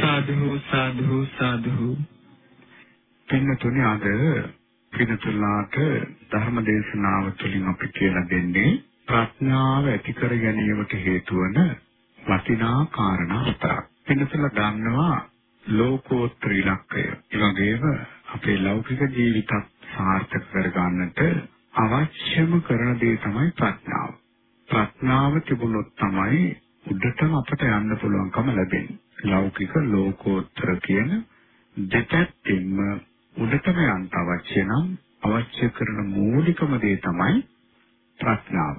සාධු සාධු සාධු පින්නතුනි අද පින්නතුලාට ධර්ම දේශනාව තුළින් අපි කියලා දෙන්නේ ප්‍රඥාව ඇති කර ගැනීමට හේතු වන වටිනා කාරණා හතරක්. පින්නතුලා ගන්නවා ලෝකෝත්තර ඉලක්කය. ඒ වගේම අපේ ලෞකික ජීවිතත් සාර්ථක කර ගන්නට අවශ්‍යම කරන දේ තමයි ප්‍රඥාව. ප්‍රඥාව තිබුණොත් තමයි උඩටම අපට යන්න පුළුවන්කම ලැබෙන්නේ. ලෞකික ලෝකෝත්තර කියන දෙපැත්තෙන්ම උඩටම යන්න අවශ්‍ය නම් අවශ්‍ය කරන මූලිකම දේ තමයි ප්‍රඥාව.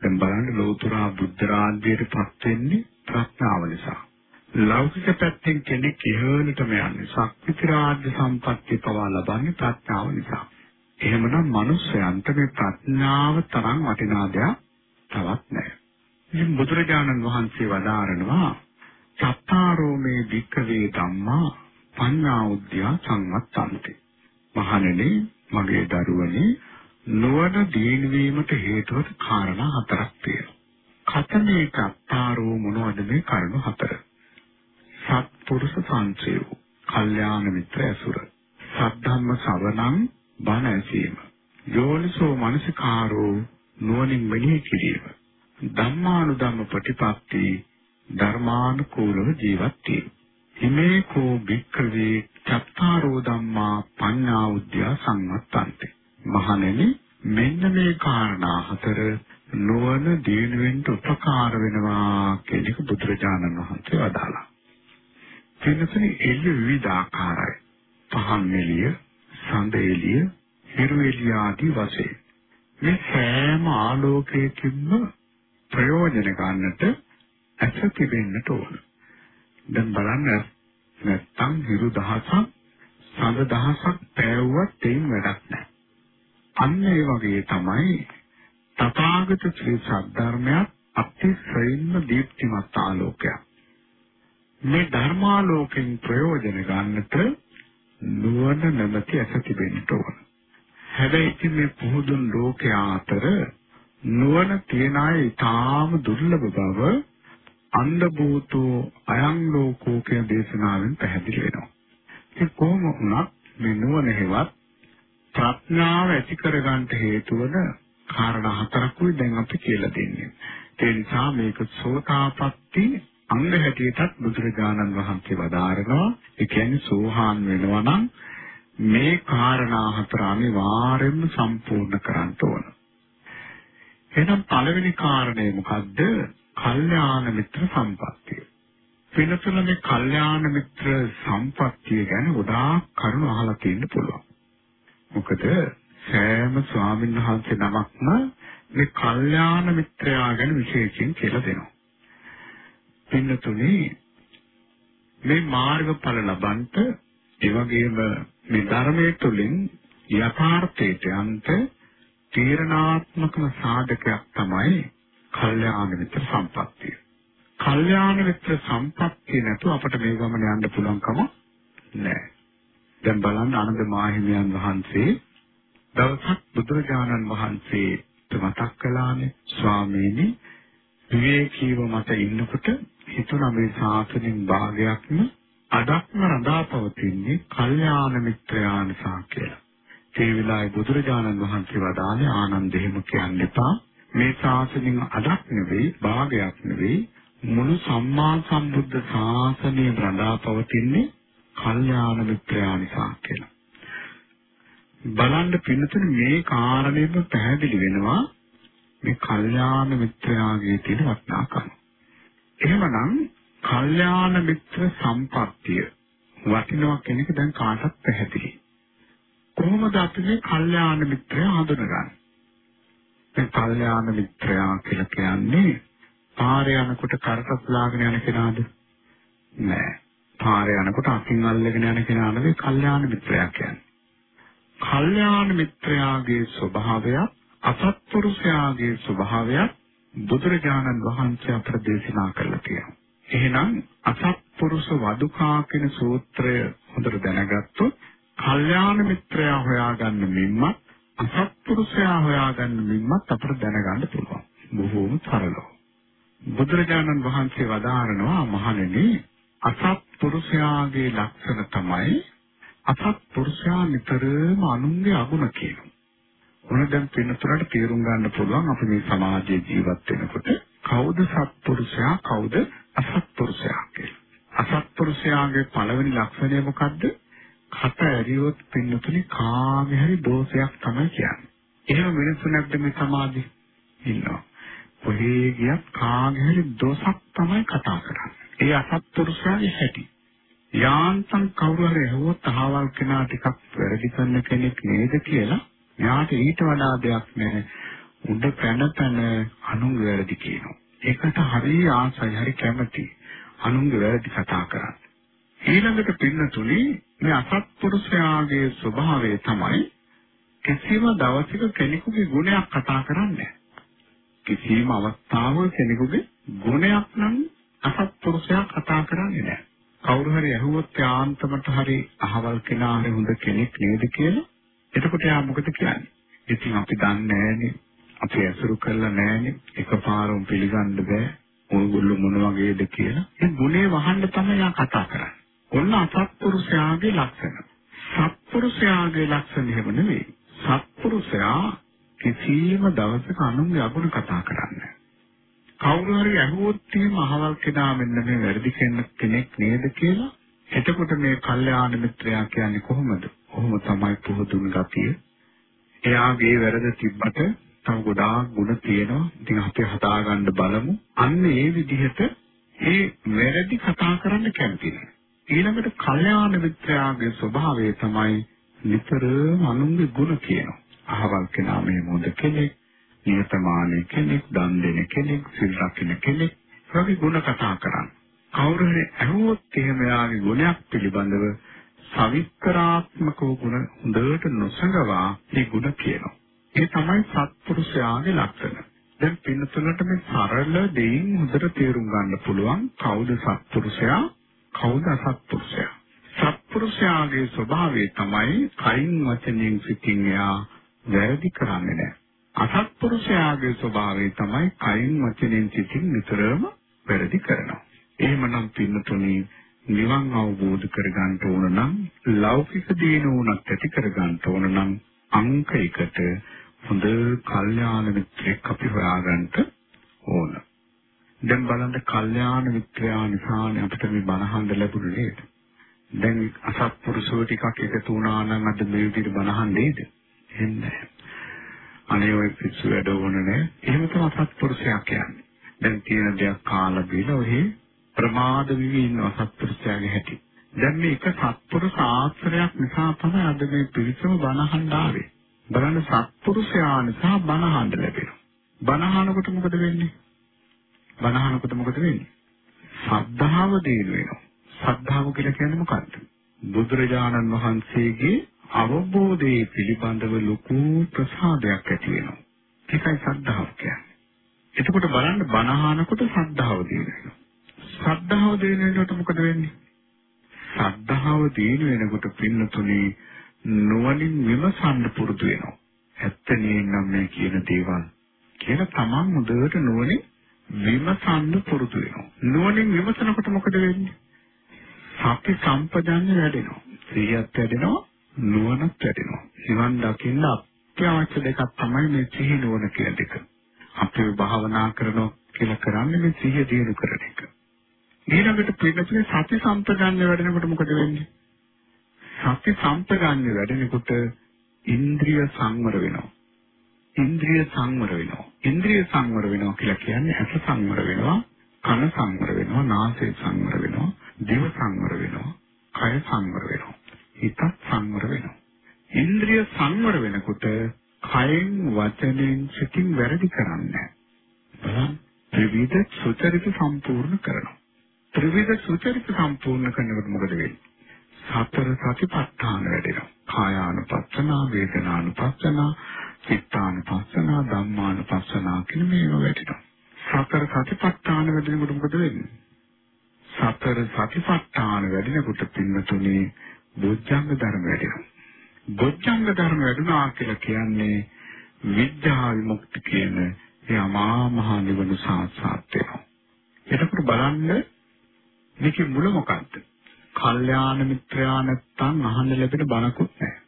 දැන් බලන්න ලෝතුරා බුද්ධ රාජ්‍යයටපත් වෙන්නේ ප්‍රඥාව නිසා. ලෞකික පැත්තෙන් කෙනෙක් ඉහළටම යන්නේ ශක්ති රාජ්‍ය සම්පත්තිය පවා ලබන්නේ ප්‍රඥාව නිසා. එහෙමනම් මිනිස්යන්ට මේ ප්‍රඥාව තරම් වටිනා දෙයක් තවත් නැහැ. ඉතින් බුදුරජාණන් වහන්සේ වදාරනවා සත්තාරෝ මේ වික්කවේ ධම්මා පඤ්ඤා උද්‍යා සංවත්තන්ති. මහණෙනි මගේ දරුවනේ නුවණ දිනවීමට හේතුව කාරණා හතරක් තියෙනවා. කතමේ සත්තාරෝ මොනවද මේ කරුණු හතර? සත්පුරුෂ සංචේව, කල්යාණ මිත්‍ර ඇසුර, සද්ධම්ම ශ්‍රවණං බණ ඇසීම යෝනිසෝ මනසිකාරෝ නුවණින් මෙනෙහි කිරීම ධම්මානුධම්ම ප්‍රතිපatti ධර්මානුකූලව ජීවත් වීම හිමේ කෝ භික්ඛවේ චත්තාරෝ ධම්මා පඤ්ඤා උද්‍යා සංවත්තන්ති මහණෙනි මෙන්න මේ කාරණා හතර නුවණ දිනුවෙන් උපකාර වෙනවා කියන එක බුදුරජාණන් වහන්සේ වදාළා. එන්නසනේ එළිය විවිධාකාරයි. පහන් එළිය, සඳ එළිය, හිරු එළිය ආදී වශයෙන් මේ සෑම ආලෝකයකින්ම ප්‍රයෝජන ගන්නට ඇස තිබෙන්නට ඕන. දැන් බලන්න නැත්තම් හිරු දහසක් සඳ දහසක් පෑවුවත් එයින් වැඩක් නැහැ. අන්න ඒ වගේ තමයි තථාගත ශ්‍රී සද්ධර්මයක් අතිශයින්ම දීප්තිමත් ආලෝකයක්. මේ ධර්මාලෝකෙන් ප්‍රයෝජන ගන්නට නුවණ නැමැති ඇස තිබෙන්න ඕන. හැබැයි ඉතින් මේ පුහුදුන් ලෝකයා අතර නුවණ තියන අය ඊටාම දුර්ලභ බව අන්ධ භූතෝ අයං ලෝකෝ කියන දේශනාවෙන් පැහැදිලි වෙනවා. ඒ කොහොම වුණත් මේ නුවණ හේවත් ප්‍රඥාව ඇති කරගන්න හේතු වන කාරණා හතරකුයි දැන් අපි කියලා දෙන්නේ. ඒ නිසා මේක සෝතාපට්ටි අංග හැටියටත් බුදුරජාණන් වහන්සේ වදාරනවා ඒ කියන්නේ සෝහාන් වෙනවා නම් මේ කාරණා හතර අනිවාර්යයෙන්ම සම්පූර්ණ කරන්න ඕන. එහෙනම් පළවෙනි කාරණය මොකද්ද? කල්යාණ මිත්‍ර සම්පත්තිය. වෙනතුල මේ කල්යාණ මිත්‍ර සම්පත්තිය ගැන ගොඩාක් කරුණු අහලා තියෙන්න පුළුවන්. මොකද සෑම ස්වාමීන් වහන්සේ නමක්ම මේ කල්යාණ මිත්‍රයා ගැන විශේෂයෙන් කියලා දෙනවා. පින්නතුනේ මේ මාර්ගඵල ලබන්ට ඒ වගේම මේ ධර්මයේ තුලින් යථාර්ථයට යන්ත තීරණාත්මකම සාධකයක් තමයි කල්යාණ මිත්‍ර සම්පත්තිය. කල්යාණ මිත්‍ර සම්පත්තිය නැතුව අපිට මේ ගමන යන්න පුළුවන්කම නැහැ. දැන් බලන්න ආනන්ද මාහිමියන් වහන්සේ දවසක් බුදුරජාණන් වහන්සේට මතක් කළානේ ස්වාමීනි විවේකීව මට ඉන්නකොට හිතුණා මේ ශාසනයෙන් භාගයක්ම අදක්ම රඳා පවතින්නේ කල්යාණ මිත්‍රයා නිසා කියලා. ඒ වෙලාවේ බුදුරජාණන් වහන්සේ වදාළේ ආනන්ද එහෙම කියන්න එපා. මේ ශාසනයෙන් අදක් නෙවෙයි භාගයක් නෙවෙයි මුළු සම්මා සම්බුද්ධ ශාසනය රඳා පවතින්නේ කල්යාණ මිත්‍රයා නිසා කියලා. බලන්න පින්නතුනේ මේ කාරණේම පැහැදිලි වෙනවා මේ කල්යාණ මිත්‍රයාගේ තියෙන වටිනාකම. එහෙමනම් කල්යාණ මිත්‍ර සම්පත්තිය වටිනවා කියන එක දැන් කාටත් පැහැදිලි. කොහොමද අපි මේ කල්යාණ මිත්‍රයා හඳුනගන්නේ? දැන් කල්යාණ මිත්‍රයා කියලා කියන්නේ පාරේ යනකොට කරකස් ලාගෙන යන කෙනාද? නෑ. පාරේ යනකොට අකින් අල්ලගෙන යන කෙනා නෙවෙයි කල්යාණ මිත්‍රයා කියන්නේ. කල්යාණ මිත්‍රයාගේ ස්වභාවය අසත්පුරුෂයාගේ ස්වභාවය බුදුරජාණන් වහන්සේ අපට දේශනා කළා කියලා. එහෙනම් අසත්පුරුෂ වදුකා කියන සූත්‍රය හොඳට දැනගත්තොත් කල්යාණ මිත්‍රයා හොයාගන්න මින්මත් අසත්පුරුෂයා හොයාගන්න මින්මත් අපට දැනගන්න පුළුවන්. බොහෝම සරලව. බුදුරජාණන් වහන්සේ වදාරනවා මහණෙනි අසත්පුරුෂයාගේ ලක්ෂණ තමයි අසත්පුරුෂයා නිතරම අනුන්ගේ අගුණ කියනවා. මොන දැන් පින්නතරට තේරුම් ගන්න පුළුවන් අපි මේ සමාජයේ ජීවත් වෙනකොට කවුද සත්පුරුෂයා කවුද අසත්පුරුෂයා කියලා. අසත්පුරුෂයාගේ පළවෙනි ලක්ෂණය මොකද්ද? කට ඇරියොත් පින්නතුනි කාගේ හරි දෝෂයක් තමයි කියන්නේ. එහෙම මිනිස්සු නැද්ද මේ සමාජේ? ඉන්නවා. කොහේ ගියත් කාගේ හරි දෝෂක් තමයි කතා කරන්නේ. ඒ අසත්පුරුෂයාගේ හැටි. යාන්තම් කවුරු හරි ඇහුවොත් අහවල් කෙනා ටිකක් වැරදි කරන කෙනෙක් නේද කියලා යාට ඊට වඩා දෙයක් නැහැ. උඩ පැන පැන අනුන්ගේ වැරදි කියනවා. ඒකට හරි ආසයි හරි කැමති. අනුන්ගේ වැරදි කතා කරන්න. ඊළඟට පින්නතුනි මේ අසත්පුරුෂයාගේ ස්වභාවය තමයි කිසිම දවසක කෙනෙකුගේ ගුණයක් කතා කරන්නේ කිසිම අවස්ථාවක කෙනෙකුගේ ගුණයක් නම් අසත්පුරුෂයා කතා කරන්නේ නැහැ. කවුරු හරි ඇහුවොත් යාන්තමට හරි අහවල් කෙනා හරි හොඳ කෙනෙක් නේද කියලා එතකොට යා මොකද කියන්නේ? ඉතින් අපි දන්නේ නැහැනේ. අපි ඇසුරු කරලා නැහැනේ. එකපාරම පිළිගන්න බෑ. ඕගොල්ලෝ මොන වගේද කියලා. ඒ ගුණේ වහන්න තමයි යා කතා කරන්නේ. ඔන්න අසත්පුරුෂයාගේ ලක්ෂණ. සත්පුරුෂයාගේ ලක්ෂණ එහෙම නෙවෙයි. සත්පුරුෂයා කිසියම් දවසක අනුන්ගේ අගුණ කතා කරන්නේ කවුරු හරි අහුවොත් එහෙම අහවල් කෙනා මෙන්න මේ වැරදි කෙනෙක් නේද කියලා එතකොට මේ කල්යාණ මිත්‍රයා කියන්නේ කොහොමද? කොහොම තමයි පුහුදුන් ගතිය. එයාගේ වැරද තිබ්බට තව ගොඩාක් ಗುಣ තියෙනවා. ඉතින් අපි හදාගන්න බලමු. අන්න ඒ විදිහට ඒ වැරදි කතා කරන්න කැමති නෑ. ඊළඟට කල්යාණ මිත්‍රයාගේ ස්වභාවය තමයි නිතරම අනුන්ගේ ಗುಣ කියනවා. අහවල් කෙනා මේ මොඳ කෙනෙක්, නියතමානී කෙනෙක්, දන් දෙන කෙනෙක්, සිල් රකින්න කෙනෙක් වගේ ගුණ කතා කරන්නේ. කවුරු හරි අහුවොත් එහෙම යාගේ ගුණයක් පිළිබඳව සවිස්තරාත්මකව ගුණ හොඳට නොසඟවා මේ ගුණ කියනවා. ඒ තමයි සත්පුරුෂයාගේ ලක්ෂණ. දැන් පින්නතුලට මේ සරල දෙයින් හොඳට තේරුම් ගන්න පුළුවන් කවුද සත්පුරුෂයා කවුද අසත්පුරුෂයා. සත්පුරුෂයාගේ ස්වභාවය තමයි කයින් වචනෙන් සිතින් එයා වැරදි කරන්නේ නැහැ. අසත්පුරුෂයාගේ ස්වභාවය තමයි කයින් වචනෙන් සිතින් නිතරම වැරදි කරනවා. එහෙමනම් පින්නතුනි නිවන් අවබෝධ කරගන්න ඕන නම් ලෞකික දේන උනත් ඇති කරගන්න ඕන නම් අංක එකට හොඳ කල්යාණ මිත්‍රෙක් අපි හොයාගන්න ඕන. දැන් බලන්න කල්යාණ මිත්‍රයා නිසානේ අපිට මේ බණහන් ලැබුණේ නේද? දැන් අසත්පුරුෂෝ ටිකක් එකතු වුණා නම් අද මේ විදිහට බණහන් නේද? එන්නේ අනේ ඔය පිස්සු වැඩ ඕන නෑ. එහෙම තමයි සත්පුරුෂයා කියන්නේ. දැන් තියෙන දෙයක් කාලා බීලා ඔහි ප්‍රමාද වෙවි ඉන්න සත්පුරුෂයාගේ හැටි. දැන් මේක සත්පුරුෂ ආශ්‍රයයක් නිසා තමයි අද මේ පිරිසම බනහන්න ආවේ. බලන්න සත්පුරුෂයා නිසා බනහන්න ලැබෙනවා. බනහනකොට මොකද වෙන්නේ? බනහනකොට මොකද වෙන්නේ? ශ්‍රද්ධාව දිනු වෙනවා. ශ්‍රද්ධාව කියලා කියන්නේ මොකක්ද? බුදුරජාණන් වහන්සේගේ අවබෝධයේ පිළිබඳව ලොකු ප්‍රසාදයක් ඇති වෙනවා. ඒකයි ශ්‍රද්ධාව කියන්නේ. එතකොට බලන්න බණහනකොට ශ්‍රද්ධාව දිනනවා. ශ්‍රද්ධාව දිනනකොට මොකද වෙන්නේ? ශ්‍රද්ධාව දින වෙනකොට පින්නතුනේ නුවණින් විමසන්න පුරුදු වෙනවා. ඇත්ත නේනම් මේ කියන දේවල් කියලා තමන් මුදවට නුවණින් විමසන්න පුරුදු වෙනවා. නුවණින් විමසනකොට මොකද වෙන්නේ? සති සම්පදන්නේ වැඩෙනවා. සිහියත් වැඩෙනවා. නුවණක් වැඩෙනවා. නිවන් දකින්න අත්‍යවශ්‍ය දෙකක් තමයි මේ සිහි නුවණ කියන දෙක. අපි භාවනා කරනවා කියලා කරන්නේ මේ සිහිය දිනු කරන එක. ඊළඟට පිළිතුරේ සති සම්පජාන්‍ය වැඩෙනකොට මොකද වෙන්නේ? සති සම්පජාන්‍ය වැඩෙනකොට ඉන්ද්‍රිය සංවර වෙනවා. ඉන්ද්‍රිය සංවර වෙනවා. ඉන්ද්‍රිය සංවර වෙනවා කියලා කියන්නේ ඇස සංවර වෙනවා, කන සංවර වෙනවා, නාසය සංවර වෙනවා, දිව සංවර වෙනවා, කය සංවර වෙනවා. හිත සංවර වෙනවා. ඉන්ද්‍රිය සංවර වෙනකොට කයෙන් වචනෙන් සිතින් වැරදි කරන්නේ නැහැ. ත්‍රිවිධ සුචරිත සම්පූර්ණ කරනවා. ත්‍රිවිධ සුචරිත සම්පූර්ණ කරනකොට මොකද වෙන්නේ? සතර සතිපට්ඨාන වැඩෙනවා. කායානුපස්සනා, වේදනානුපස්සනා, චිත්තානුපස්සනා, ධම්මානුපස්සනා කියන මේවා වැඩෙනවා. සතර සතිපට්ඨාන වැඩෙනකොට මොකද වෙන්නේ? සතර සතිපට්ඨාන වැඩෙනකොට පින්නතුනේ බොජ්ජංග ධර්ම වැඩෙනවා. බොජ්ජංග ධර්ම වැඩුණා කියලා කියන්නේ විද්‍යා විමුක්ති කියන ඒ අමා මහ නිවන සාක්ෂාත් වෙනවා. එතකොට බලන්න මේකේ මුල මොකද්ද? කල්යාණ මිත්‍රයා නැත්තම් අහන්න ලැබෙන බණකුත් නැහැ.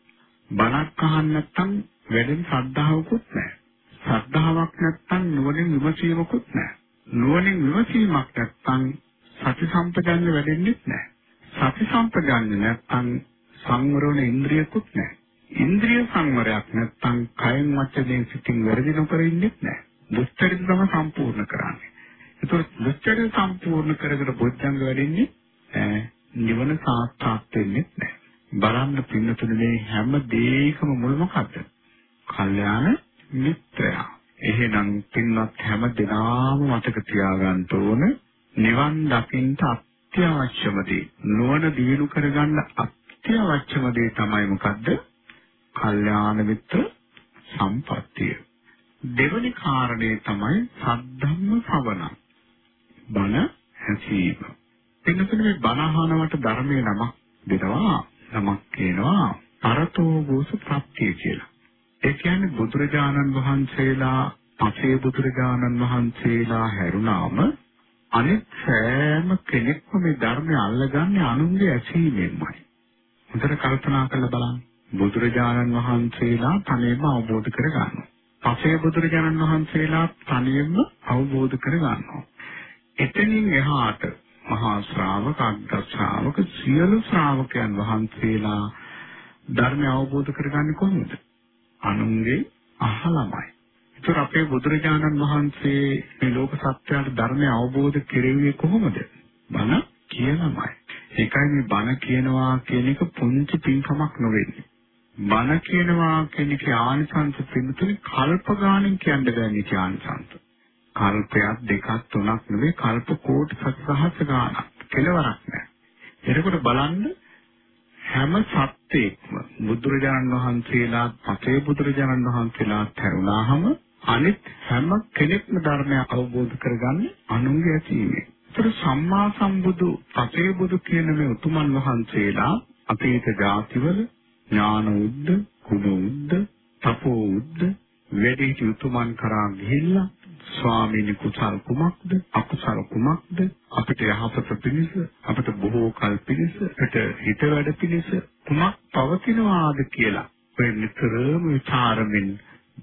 බණක් අහන්න නැත්තම් වැඩෙන ශ්‍රද්ධාවකුත් නැහැ. ශ්‍රද්ධාවක් නැත්තම් නුවණින් විමසීමකුත් නැහැ. නුවණින් විමසීමක් නැත්තම් සති සම්පජන්‍ය වැඩෙන්නේ නැහැ. සති සම්පජන්‍ය නැත්තම් සංවරණ ඉන්ද්‍රියකුත් නැහැ. ඉන්ද්‍රිය සංවරයක් නැත්තම් කයෙන් වචනයෙන් සිතින් වැරදි නොකර ඉන්නෙත් නැහැ. දුස්චරිත තම සම්පූර්ණ කරන්නේ. ඒතකොට දුස්චරිත සම්පූර්ණ කරගෙන බොජ්ජංග වැඩෙන්නේ නැහැ. නිවන සාක්ෂාත් වෙන්නේ නැහැ. බලන්න පින්නතුනේ මේ හැම දෙයකම මුල මොකද්ද? කල්යාණ මිත්‍රයා. එහෙනම් පින්වත් හැම දිනාම මතක තියාගන්න ඕන නිවන් දකින්න අත්‍යවශ්‍යම දේ. නුවණ දිනු කරගන්න අත්‍යවශ්‍යම දේ තමයි මොකද්ද? කල්යාණ මිත්‍ර සම්පත්තිය. දෙවැනි කාරණේ තමයි සද්ධම්ම ශ්‍රවණ. බණ හැසීම. පින්නතුනේ මේ බණ අහනවට ධර්මයේ නමක් දෙනවා. නමක් කියනවා පරතෝ ගෝස ප්‍රත්‍ය කියලා. ඒ කියන්නේ බුදුරජාණන් වහන්සේලා පසේ බුදුරජාණන් වහන්සේලා හැරුණාම අනිත් සෑම කෙනෙක්ම මේ ධර්මය අල්ලගන්නේ අනුන්ගේ ඇසීමෙන්මයි. හොඳට කල්පනා කරලා බලන්න. බුදුරජාණන් වහන්සේලා තනියම අවබෝධ කරගන්නවා. පසේ බුදුරජාණන් වහන්සේලා තනියම අවබෝධ කරගන්නවා. එතනින් එහාට මහා ශ්‍රාවක අග්ග ශ්‍රාවක සියලු ශ්‍රාවකයන් වහන්සේලා ධර්මය අවබෝධ කරගන්නේ කොහොමද? අනුන්ගේ අහලමයි. ඒතර අපේ බුදුරජාණන් වහන්සේ මේ ලෝක සත්‍යයට ධර්මය අවබෝධ කෙරෙන්නේ කොහොමද? බණ කියලාමයි. ඒකයි මේ බණ කියනවා කියන එක පුංචි පින්කමක් නෙවෙයි. බණ කියනවා කියන එක ආනිසංස පින්තුනේ කල්ප ගාණෙන් කියන්න බෑ මේ ආනිසංස. කල්පයක් දෙකක් තුනක් නෙවෙයි කල්ප කෝටි සත්සහස්‍ර ගාණක් කෙලවරක් නෑ. එතකොට බලන්න හැම සත්‍යයක්ම බුදුරජාණන් වහන්සේලා පසේ බුදුරජාණන් වහන්සේලා තරුණාම අනිත් හැම කෙනෙක්ම ධර්මය අවබෝධ කරගන්නේ අනුන්ගේ ඇසීමෙන්. ඒතර සම්මා සම්බුදු පසේ බුදු කියන මේ උතුමන් වහන්සේලා අතීත ජාතිවල ඥාන උද්ද, කුණ උද්ද, තපෝ උද්ද වැඩි උතුමන් කරා ගිහිල්ලා ස්වාමීනි කුසල් කුමක්ද අකුසල් කුමක්ද අපිට යහපත පිණිස අපිට බොහෝ කල් පිණිස අපිට හිත වැඩ පිණිස කුමක් පවතිනවාද කියලා ඔය නිතරම විචාරමින්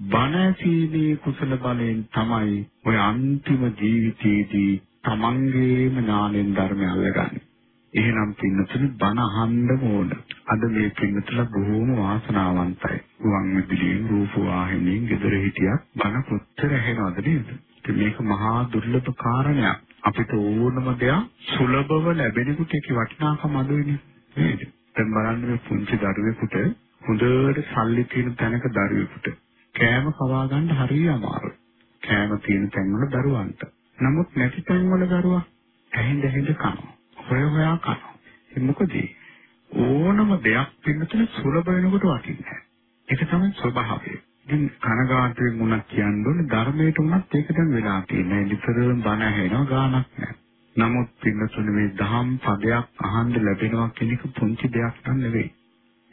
බණ ඇසීමේ කුසල බලයෙන් තමයි ඔය අන්තිම ජීවිතයේදී තමන්ගේම ඥානෙන් ධර්මය අල්ලගන්නේ. එහෙනම් පින්නතුනි බණ අහන්න ඕන. අද මේ පින්නතුල බොහෝම වාසනාවන්තයි. ගුවන් විදුලියෙන් රූප වාහිනියෙන් ගෙදර හිටියක් බණ කොච්චර ඇහෙනවද නේද? මේක මහා දුර්ලභ කාරණයක්. අපිට ඕනම දෙයක් සුලභව ලැබෙනකොට ඒක වටිනාකම අඩුයිනේ. නේද? දැන් බලන්න මේ පුංචි දරුවෙකුට හොඳට සල්ලි තියෙන තැනක දරුවෙකුට කෑම කවා ගන්න හරිය අමාරුයි. කෑම තියෙන තැන්වල දරුවන්ට. නමුත් නැති තැන්වල දරුවා ඇහිඳ ඇහිඳ කනවා. හොය හොයා කනවා. ඒ මොකද ඕනම දෙයක් පින්නතන සුලභ වෙනකොට වටින්නේ ඒක තමයි ස්වභාවය. ඉතින් කනගාටුවෙන් උනත් කියන්න ඕනේ ධර්මයට උනත් ඒක දැන් වෙලා තියෙනවා. නිතරම බණ ඇහෙනවා ගානක් නැහැ. නමුත් පින්නතුනේ මේ දහම් පදයක් අහන්න ලැබෙනවා කියන එක පුංචි දෙයක් නෙවෙයි.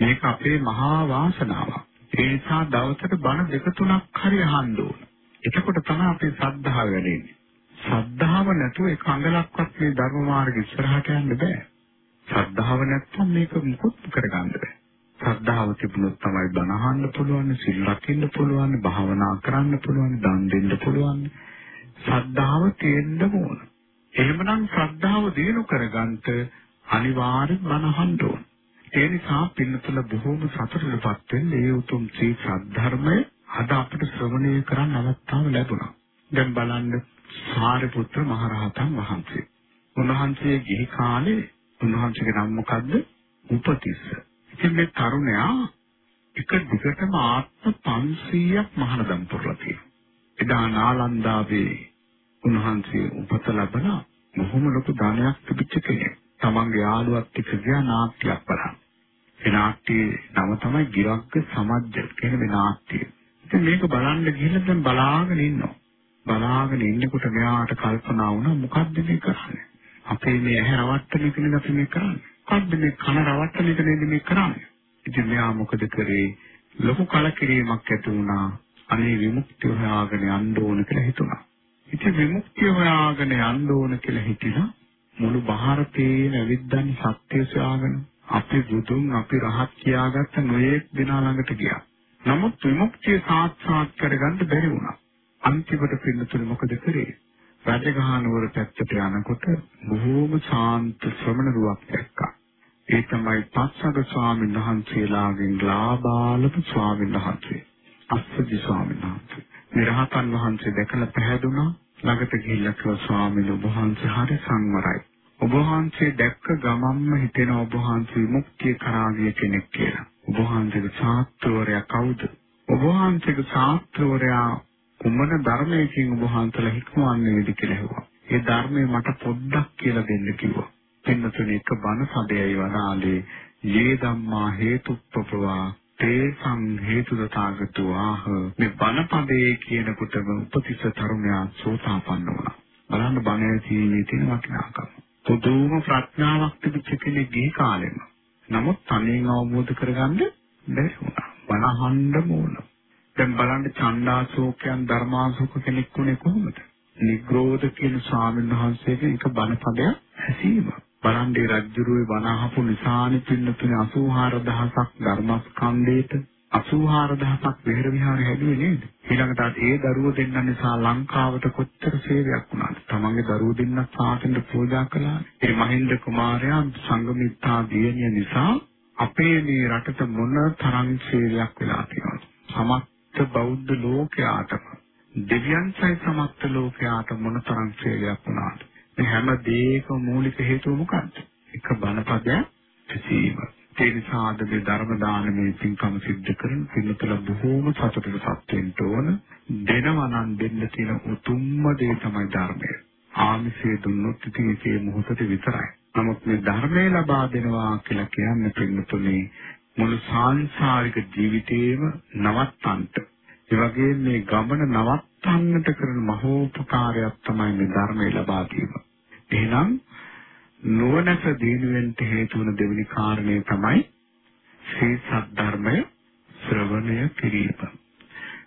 මේක අපේ මහා වාසනාවක්. ඒ නිසා දවසට බණ දෙක තුනක් හරි අහන්න ඕන. එතකොට තමයි අපේ ශ්‍රද්ධාව වැඩෙන්නේ. ශ්‍රද්ධාව නැතුව එක අඟලක්වත් මේ ධර්ම මාර්ග ඉස්සරහට යන්න බෑ. ශ්‍රද්ධාව නැත්නම් මේක මුකුත් කරගන්න බෑ. ශ්‍රද්ධාව තිබුණොත් තමයි බණ අහන්න පුළුවන්, සිල් රකින්න පුළුවන්, භාවනා කරන්න පුළුවන්, දන් දෙන්න පුළුවන්. ශ්‍රද්ධාව තියෙන්න ඕන. එහෙමනම් ශ්‍රද්ධාව දිනු කරගන්නට අනිවාර්යෙන් බණ අහන්න ඕන. ඒ නිසා පින්නතුල බොහෝම සතුටටපත් වෙන්නේ ඒ උතුම් ශ්‍රී සද්ධර්මය අද අපිට ශ්‍රවණය කරන්න අවස්ථාව ලැබුණා. දැන් බලන්න සාරිපුත්‍ර මහරහතන් වහන්සේ. උන්වහන්සේ ගිහි කාලේ උන්වහන්සේගේ නම මොකද්ද? උපතිස්ස. ඉතින් මේ තරුණයා එක දිගටම ආත්ම 500ක් මහානදම් පුරලා තියෙනවා. එදා නාලන්දාවේ උන්වහන්සේ උපත ලැබලා බොහොම ලොකු ධනයක් තිබිච්ච කෙනෙක්. තමන්ගේ යාළුවත් එක්ක ගියා නාට්‍යයක් බලන්න. ඒ නාට්‍යයේ නම තමයි ගිරක්ක සමජ්ජ කියන මේ නාට්‍යය. ඉතින් මේක බලන්න ගිහිල්ලා දැන් බලාගෙන ඉන්නවා. බලාගෙන ඉන්නකොට මෙයාට කල්පනා වුණා මොකද්ද මේ කරන්නේ? අපේ මේ ඇහැ රවට්ටන එක නේද අපි මේ කරන්නේ? මොකද්ද මේ කන රවට්ටන එක නේද මේ කරන්නේ? ඉතින් මෙයා මොකද කරේ? ලොකු කලකිරීමක් ඇති වුණා. අනේ විමුක්තිය හොයාගෙන යන්න ඕන කියලා හිතුණා. ඉතින් විමුක්තිය හොයාගෙන යන්න ඕන කියලා හිතිලා මුළු ಭಾರತයේ නැවිද්දන් සත්‍ය සොයාගෙන අපි බුදුන් අපි රහත් කියාගත්ත නොයෙක් දෙනා ළඟට ගියා. නමුත් විමුක්තිය සාක්ෂාත් කරගන්න බැරි වුණා. අන්තිමට පින්නතුනේ මොකද කරේ? රජගහනුවර පැත්තට යනකොට බොහෝම ශාන්ත ශ්‍රමණ රුවක් දැක්කා. ඒ තමයි පස්සග ස්වාමීන් වහන්සේලාගෙන් ලාබාලප ස්වාමීන් වහන්සේ. අස්සජි ස්වාමීන් වහන්සේ. නිරහතන් වහන්සේ දැකලා පැහැදුනා ළඟට ගිහිල්ලා කිව්වා ස්වාමීන් වහන්සේ හරි සංවරයි. ඔබ වහන්සේ දැක්ක ගමම්ම හිතෙන ඔබ වහන්සේ විමුක්තිය කරා ගිය කෙනෙක් කියලා. ඔබ වහන්සේගේ ශාස්ත්‍රවරයා කවුද? ඔබ වහන්සේගේ ශාස්ත්‍රවරයා කුමන ධර්මයකින් ඔබ වහන්සේලා හික්මවන්නේද කියලා ඇහුවා. ඒ ධර්මය මට පොඩ්ඩක් කියලා දෙන්න කිව්වා. පින්නතුනේ එක බණ සදයයි වදාලේ යේ ධම්මා හේතුප්පවා තේසං හේතුදතාගතෝ ආහ මේ බණ පදේ කියනකොටම උපතිස්ස තරුණයා සෝතාපන්න වුණා. බලන්න බණ ඇසීමේ තියෙන වටිනාකම. පුදුම ප්‍රඥාවක් තිබිච්ච කෙනෙක් ගිහි කාලෙම. නමුත් තනියෙන් අවබෝධ කරගන්න බැරි වුණා. බණ අහන්න ඕන. දැන් බලන්න චණ්ඩාශෝකයන් ධර්මාශෝක කෙනෙක් වුණේ කොහොමද? නිග්‍රෝධ කියන ස්වාමීන් වහන්සේගෙන් එක බණ පදයක් ඇසීම. බලන්නේ රජ්ජුරුවේ බණ අහපු නිසානි පින්නතුනේ 84000ක් ධර්මස්කන්ධේට 84000ක් විහෙර විහාර හැදුවේ නේද? ඊළඟට ඒ දරුවෝ දෙන්න නිසා ලංකාවට කොච්චර සේවයක් වුණාද? තමන්ගේ දරුවෝ දෙන්නත් සාසනෙට පූජා කළා. ඒ මහින්ද කුමාරයා සංගමිත්තා දියණිය නිසා අපේ මේ රටට මොන තරම් සේවයක් වෙලා තියෙනවද? සමස්ත බෞද්ධ ලෝකයාටම දෙවියන්සයි සමස්ත ලෝකයාට මොන තරම් සේවයක් වුණාද? මේ හැම දෙයකම මූලික හේතුව මොකක්ද? එක බණපදයක් සිසීම. ඒ නිසා අද මේ ධර්ම දානමේ පින්කම සිද්ධ කරන පින්නතල බොහෝම සතුටටපත් වෙන්න ඕන. දෙනවා නම් දෙන්න තියෙන උතුම්ම දේ තමයි ධර්මය. ආමිෂය දුන්නොත් ඉතින් ඒකේ මොහොතේ විතරයි. නමුත් මේ ධර්මය ලබා දෙනවා කියලා කියන්නේ පින්නතුනේ මුළු සාංශාරික ජීවිතේම නවත්තන්ට. ඒ වගේම මේ ගමන නවත්තන්නට කරන මහෝපකාරයක් තමයි මේ ධර්මය ලබා දීම. එහෙනම් නුවණට දිනුවෙන්ට හේතු වන දෙවෙනි කාරණය තමයි ශ්‍රී සද්ධර්මය ශ්‍රවණය කිරීම.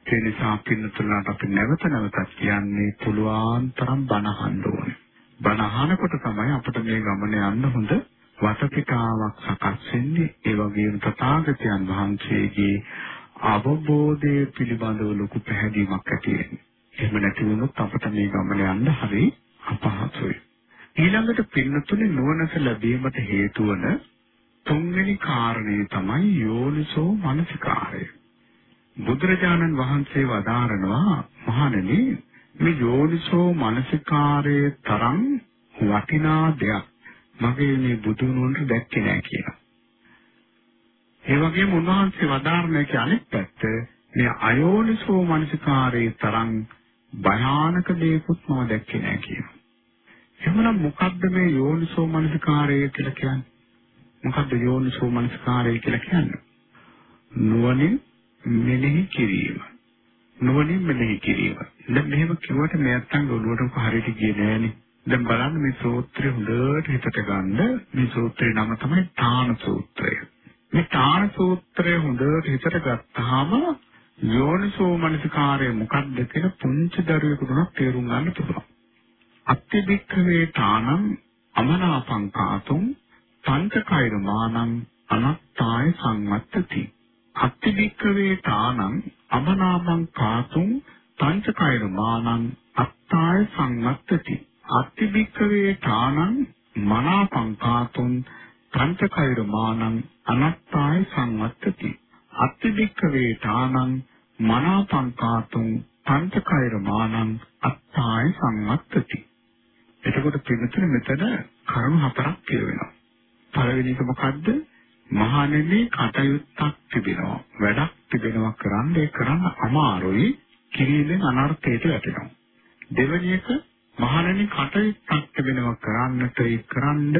ඒ නිසා පින්නතුලාට අපි නැවත නැවතත් කියන්නේ පුළුවන් තරම් බණ අහන්න ඕනේ. බණ අහනකොට තමයි අපිට මේ ගමන යන්න හොඳ වටපිටාවක් සකස් වෙන්නේ. ඒ වගේම තථාගතයන් වහන්සේගේ අවබෝධය පිළිබඳව ලොකු පැහැදීමක් ඇති වෙන්නේ. එහෙම නැති වුණොත් අපිට මේ ගමන යන්න හරි අපහසුයි. ඊළඟට පින්නතුනේ නුවණස ලැබීමට හේතු වන තුන්වෙනි කාරණය තමයි යෝනිසෝ මනසිකාරය. බුදුරජාණන් වහන්සේ වදාරනවා මහණෙනි මේ යෝනිසෝ මනසිකාරයේ තරම් වටිනා දෙයක් මගේ මේ බුදුනුවන්ට දැක්කේ නැහැ කියලා. ඒ වගේම උන්වහන්සේ වදාරන එක අනෙක් පැත්ත මේ අයෝනිසෝ මනසිකාරයේ තරම් භයානක දෙයක්වත් මම දැක්කේ නැහැ කියනවා. එහෙනම් මොකද්ද මේ යෝනිසෝ මනසිකාරය කියලා කියන්නේ? මොකද්ද යෝනිසෝ මනසිකාරය කියලා කියන්නේ? නුවණින් මෙනෙහි කිරීම. නුවණින් මෙනෙහි කිරීම. දැන් මෙහෙම කිව්වට මේ නැත්තම් ඔළුවට හරියට ගියේ නෑනේ. දැන් බලන්න මේ සූත්‍රය හොඳට හිතට ගන්න. මේ සූත්‍රේ නම තමයි තාන සූත්‍රය. මේ තාන සූත්‍රය හොඳට හිතට ගත්තාම යෝනිසෝ මනසිකාරය මොකක්ද කියලා පුංචි දරුවෙකුට තේරුම් ගන්න පුළුවන්. අත්තිබික්ඛවේ තානං අමනාපං කාතුං පංචකෛරමානං අනත්තාය සංවත්තති අත්තිබික්ඛවේ තානං අමනාපං කාතුං පංචකෛරමානං අත්තාය සංවත්තති අත්තිබික්කවේ ඨානං මනාපංකාතුන් පංචකෛරමානං අනත්තාය සංවත්තති. අත්තිබික්කවේ ඨානං මනාපංකාතුන් පංචකෛරමානං අත්තාය සංවත්තති. එතකොට පිළිතුර මෙතන කරුණු හතරක් කියවෙනවා පළවෙනි එක මොකද්ද? මහණෙනි කටයුත්තක් තිබෙනවා. වැඩක් තිබෙනවා කරන්න ඒ කරන්න අමාරුයි. කිරීමෙන් අනර්ථයට වැටෙනවා. දෙවෙනි එක මහණෙනි කටයුත්තක් තිබෙනවා කරන්නට ඒ කරන්න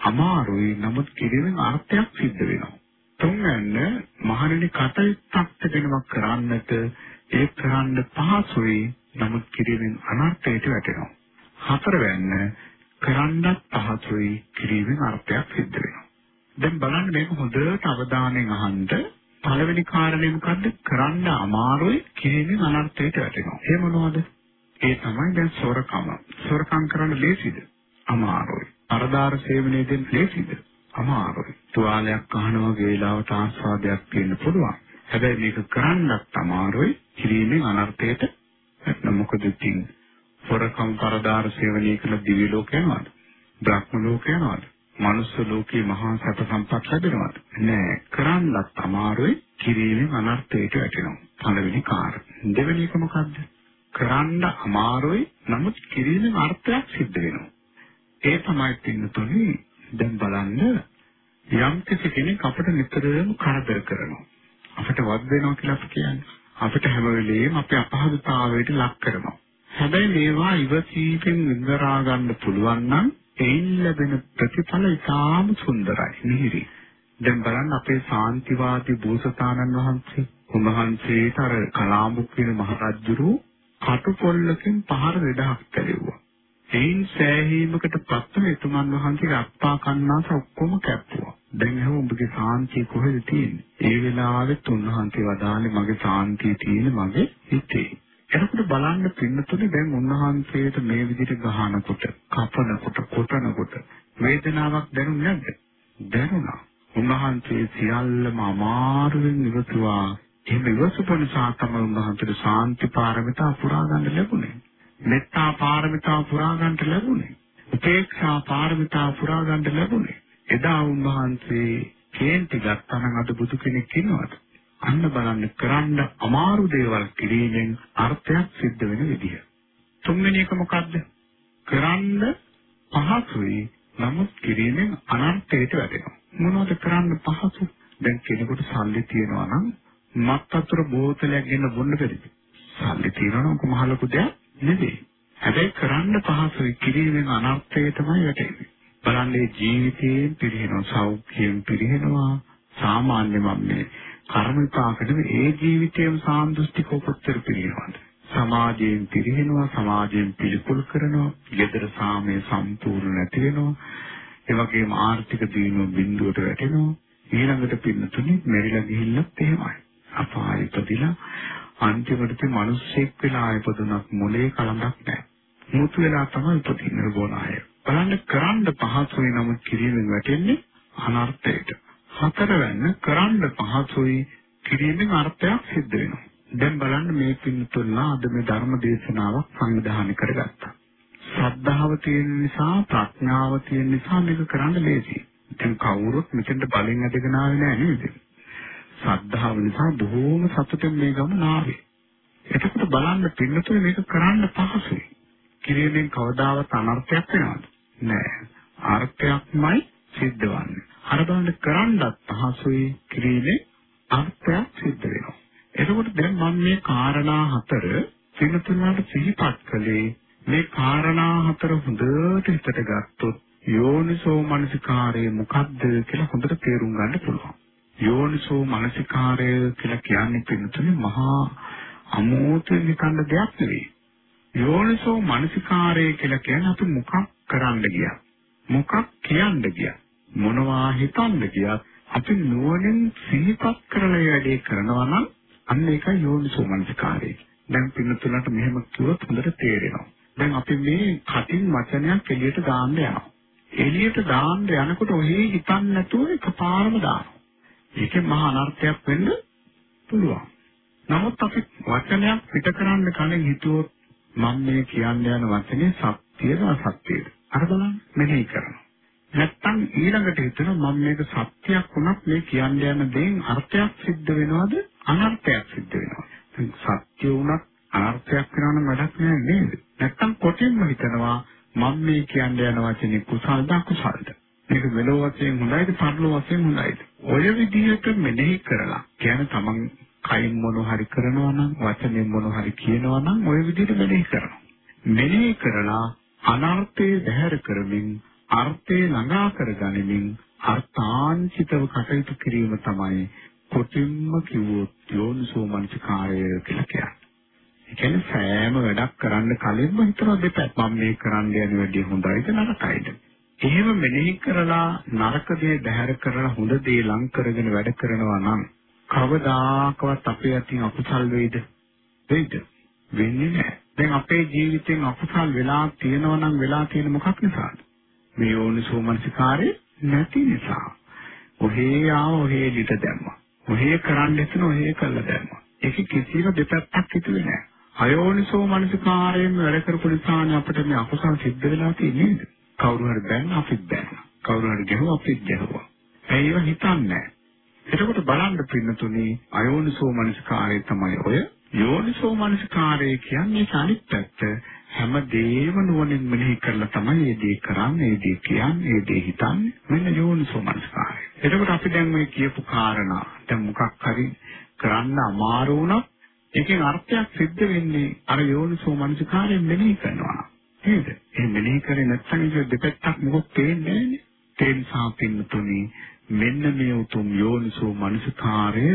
අමාරුයි නමුත් කිරීමෙන් අර්ථයක් සිද්ධ වෙනවා තුන්වැන්න මහණෙනි කටයුත්තක් තිබෙනවා කරන්නට ඒ කරන්න පහසුයි නමුත් කිරීමෙන් අනර්ථයට වැටෙනවා හතරවැන්න කරන්නත් පහසුයි කිරීමෙන් අර්ථයක් සිද්ධ වෙනවා දැන් බලන්න මේක හොඳට අවධානයෙන් අහන්න. පළවෙනි කාරණේ මොකද්ද? කරන්න අමාරුයි කිරීමෙන් අනර්ථයට වැටෙනවා. ඒ මොනවද? ඒ තමයි දැන් සොරකම. සොරකම් කරන්න ලේසිද? අමාරුයි. අරදාර සේවනයේ දෙන්න ලේසිද? අමාරුයි. තුවාලයක් අහනවා වේලාවට ආස්වාදයක් තියෙන්න පුළුවන්. හැබැයි මේක කරන්නත් අමාරුයි කිරීමෙන් අනර්ථයට වැටෙනවා. මොකද ඉතින් සොරකම් කරදාර සේවනයේ කළ දිව්‍ය ලෝක යනවාද? බ්‍රහ්ම ලෝක යනවාද? මනුස්ස ලෝකේ මහා සැප සම්පත් ලැබෙනවද? නෑ. කරන්නත් අමාරුයි, කිරීමෙන් අනර්ථයට වැටෙනවා. පළවෙනි කාරණා. දෙවෙනි එක මොකද්ද? කරන්න අමාරුයි, නමුත් කිරීමෙන් අර්ථයක් සිද්ධ වෙනවා. ඒ තමයි පින්නතුනි දැන් බලන්න යම් කෙනෙක් අපිට නිතරම කරදර කරනවා. අපිට වත් වෙනවා කියලා අපි කියන්නේ. අපිට හැම වෙලෙම අපේ අපහසුතාවයට ලක් කරනවා. හැබැයි මේවා ඉවසීමෙන් විඳරා ගන්න පුළුවන් නම් එයින් ලැබෙන ප්‍රතිඵල ඉතාම සුන්දරයි මිහිරි. දැන් බලන්න අපේ සාන්තිවාදී බෝසතාණන් වහන්සේ උන්වහන්සේට අර කලාඹුක් වෙන මහරජුරු කටුකොල්ලකින් පහර දෙදහක් කැලෙව්වා. එයින් සෑහීමකට පත්වන එතුමන් වහන්සේ අත්පා කන්නාස ඔක්කොම කැප්පුවා. දැන් එහෙනම් ඔබගේ සාන්තිය කොහෙද තියෙන්නේ? ඒ වෙලාවෙත් උන්වහන්සේ වදාළේ මගේ සාන්තිය තියෙන්නේ මගේ හිතේ. එතකොට බලන්න පින්නතුනේ දැන් උන්වහන්සේට මේ විදිහට ගහනකොට, කපනකොට, කොටනකොට වේදනාවක් දැනුන්නේ නැද්ද? දැනුණා. උන්වහන්සේ සියල්ලම අමාරුවෙන් ඉවතුවා. එහෙම ඉවසපු නිසා තමයි උන්වහන්සේට සාන්ති පාරමිතා පුරා ගන්න ලැබුණේ. මෙත්තා පාරමිතා පුරා ගන්නට ලැබුණේ. උපේක්ෂා පාරමිතා පුරා ගන්න ලැබුණේ. එදා උන්වහන්සේ කේන්ති ගත්තා නම් අද බුදු කෙනෙක් ඉන්නවද? අන්න බලන්න කරන්න අමාරු දේවල් කිරීමෙන් අර්ථයක් සිද්ධ වෙන විදිහ. තුන්වෙනි එක මොකද්ද? කරන්න පහසුයි නමුත් කිරීමෙන් අනර්ථයට වැටෙනවා. මොනවද කරන්න පහසු? දැන් කෙනෙකුට සල්ලි තියනවා නම් මත් වතුර බෝතලයක් ගෙන්න බොන්න බැරිද? සල්ලි තියනවා නම් කොහොම ලොකු දෙයක් නෙවෙයි. හැබැයි කරන්න පහසුයි කිරීමෙන් අනර්ථය තමයි වැටෙන්නේ. බලන්නේ ජීවිතයෙන් පිරිනව සෞඛ්‍යයෙන් පිරිනව සාමාන්‍ය මම මේ කර්ම විපාකද ඒ ජීවිතයේම සාන්දෘෂ්ටික කොච්චර පිළිනවද සමාජයෙන් පිරිනව සමාජයෙන් පිළිකුල් කරනවා ගෙදර සාමය සම්පූර්ණ නැති වෙනවා ඒ වගේම ආර්ථික දියුණුව බිඳුවට වැටෙනවා ඊළඟට පින්නතුනි මෙරිලා ගිහිල්ලත් එහෙමයි අපාය ඉපදිලා අන්තිමට මිනිස්සෙක් වෙලා ඉපදුනක් මොලේ කලඳක් නැහැ මුතු වෙලා තමයි ඉපදින්න ඕන අය බලන්න කරන්න පහසුයි නමුත් කිරීමෙන් වැටෙන්නේ අනර්ථයට හතරවැන්න කරන්න පහසුයි කිරීමෙන් අර්ථයක් සිද්ධ වෙනවා. දැන් බලන්න මේ පින්තුල්ලා අද මේ ධර්ම දේශනාවක් සංවිධානය කරගත්තා. ශ්‍රද්ධාව තියෙන නිසා ප්‍රඥාව තියෙන නිසා මේක කරන්න ලේසියි. ඉතින් කවුරුත් මෙතෙන්ට බලෙන් ඇදගෙන ආවේ නෑ නේද? ශ්‍රද්ධාව නිසා බොහෝම සතුටින් මේ ගමන ආවේ. එතකොට බලන්න පින්නතුනේ මේක කරන්න පහසුයි. කිරීමෙන් කවදාවත් අනර්ථයක් වෙනවද? නෑ. අර්ථයක්මයි සිද්ධ වන්නේ. අර බලන්න කරන්නත් පහසුයි කිරීමේ අර්ථයක් සිද්ධ වෙනවා. එතකොට දැන් මම මේ කාරණා හතර සිනතුනාට සිහිපත් කළේ මේ කාරණා හතර හොඳට හිතට ගත්තොත් යෝනිසෝ මනසිකාරය මොකක්ද කියලා හොඳට තේරුම් ගන්න පුළුවන්. යෝනිසෝ මනසිකාරය කියලා කියන්නේ පින්තුනේ මහා අමෝතෙන් හිතන්න දෙයක් නෙවෙයි. යෝනිසෝ මනසිකාරය කියලා කියන්නේ අපි මොකක් කරන්න ගියා. මොකක් කියන්න ගියා. මොනවා හිතන්න ගියත් අපි නුවණින් සිහිපත් කරලා වැඩේ කරනවා නම් අන්න ඒකයි යෝනිසෝමනසිකාරය. දැන් පින්නතුලට මෙහෙම කිව්වොත් හොඳට තේරෙනවා. දැන් අපි මේ කටින් වචනයක් එළියට දාන්න යනවා. එළියට දාන්න යනකොට ඔහේ හිතන්නේ නැතුව එකපාරම දානවා. ඒකෙන් මහා අනර්ථයක් වෙන්න පුළුවන්. නමුත් අපි වචනයක් පිට කරන්න කලින් හිතුවොත් මම මේ කියන්න යන වචනේ සත්‍යද අසත්‍යද? අර බලන්න මෙනෙහි කරනවා. නැත්තම් ඊළඟට හිතනවා මම මේක සත්‍යයක් වුණත් මේ කියන්න යන දේෙන් අර්ථයක් සිද්ධ වෙනවද අනර්ථයක් සිද්ධ වෙනවද? සත්‍ය වුණත් අනර්ථයක් වෙනවා නම් වැඩක් නෑ නේද? නැත්තම් කොටින්ම හිතනවා මම මේ කියන්න යන වචනේ කුසල්ද අකුසල්ද? මේක මෙලෝ වශයෙන් හොඳයිද පරලෝ වශයෙන් හොඳයිද? ඔය විදිහට මෙනෙහි කරලා කියන්නේ තමන් කයින් මොන හරි කරනවා නම් වචනෙන් මොන හරි කියනවා නම් ওই විදිහට මෙනෙහි කරනවා. මෙනෙහි කරලා අනර්ථය බැහැර කරමින් අර්ථය ළඟා කරගනිමින් අර්ථාන්විතව කටයුතු කිරීම තමයි කොටින්ම කිව්වොත් යෝනිසෝ මනසිකාරය කියලා කියන්නේ. ඒ කියන්නේ සෑම වැඩක් කරන්න කලින්ම හිතනවා දෙපැත්ත මම මේ කරන්න යන වැඩේ හොඳයිද නරකයිද. එහෙම මෙනෙහි කරලා නරක දේ බැහැර කරලා හොඳ දේ ලං කරගෙන වැඩ කරනවා නම් කවදාකවත් අපේ අතින් අකුසල් වෙයිද? වෙයිද? වෙන්නේ නැහැ. දැන් අපේ ජීවිතෙන් අකුසල් වෙලා තියෙනවා නම් වෙලා තියෙන මොකක් නිසාද? මේ යෝනිසෝ මනසිකාරේ නැති නිසා. ඔහේ ආව ඔහේ ලිට දැම්මා. ඔහේ කරන්න එතන ඔහේ කළා දැම්මා. ඒක කිසිම දෙපැත්තක් හිතුවේ නැහැ. අයෝනිසෝ මනසිකාරයෙන් වැඩ කරපු නිසා අපිට මේ අකුසල් සිද්ධ වෙලා තියෙන්නේ නේද? කවුරු හරි දැන් අපිත් දැන්. කවුරු හරි ගැහුවා අපිත් ගැහුවා. ඒව හිතන්නේ නැහැ. එතකොට බලන්න පින්නතුනේ අයෝනිසෝ මනසිකාරය තමයි ඔය යෝනිසෝ මනසිකාරය කියන්නේ අනිත් පැත්ත හැම දෙයක්ම නුවණින් මෙනෙහි කරලා තමයි මේ දේ කරන්නේ, මේ දේ කියන්නේ, මේ දේ හිතන්නේ. මෙන්න යෝනිසෝ මනසිකාරය. එතකොට අපි දැන් මේ කියපු කාරණා දැන් මොකක් හරි කරන්න අමාරු වුණා ඒකෙන් අර්ථයක් සිද්ධ වෙන්නේ අර යෝනිසෝ මනසිකාරයෙන් මෙනෙහි කරනවා. නේද? ඒ මෙනෙහි කරේ නැත්නම් ඒක දෙපැත්තක් මොකක් පේන්නේ නැහැ නේ. ඒ නිසා පින්නතුනේ මෙන්න මේ උතුම් යෝනිසෝ මනසිකාරය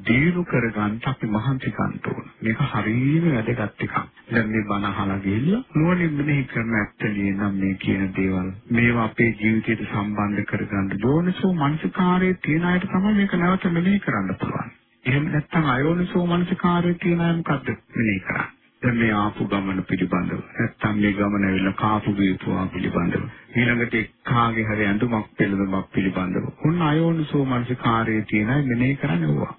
දීර්ඝ කරගන්න අපි මහන්සි ගන්න ඕන. මේක හරියම වැදගත් එකක්. දැන් මේ බණ අහලා ගිහිල්ලා නුවණින් මෙනෙහි කරන ඇත්තලිය නම් මේ කියන දේවල් මේවා අපේ ජීවිතයට සම්බන්ධ කරගන්න යෝනිසෝ මනසිකාරයේ තියෙන අයට තමයි මේක නැවත මෙනෙහි කරන්න පුළුවන්. එහෙම නැත්නම් අයෝනිසෝ මනසිකාරයේ තියෙන අය මොකද්ද මෙනෙහි කරන්නේ? දැන් මේ ආපු ගමන පිළිබඳව. නැත්තම් මේ ගමන ඇවිල්ලා කාපු දීපුවා පිළිබඳව. ඊළඟට කාගේ හරි ඇඳුමක් පිළිබඳවක් පිළිබඳව. උන් අයෝනිසෝ මනසිකාරයේ තියෙන මෙනෙහි කරන්නේ ඕවා.